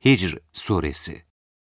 Hicr Suresi.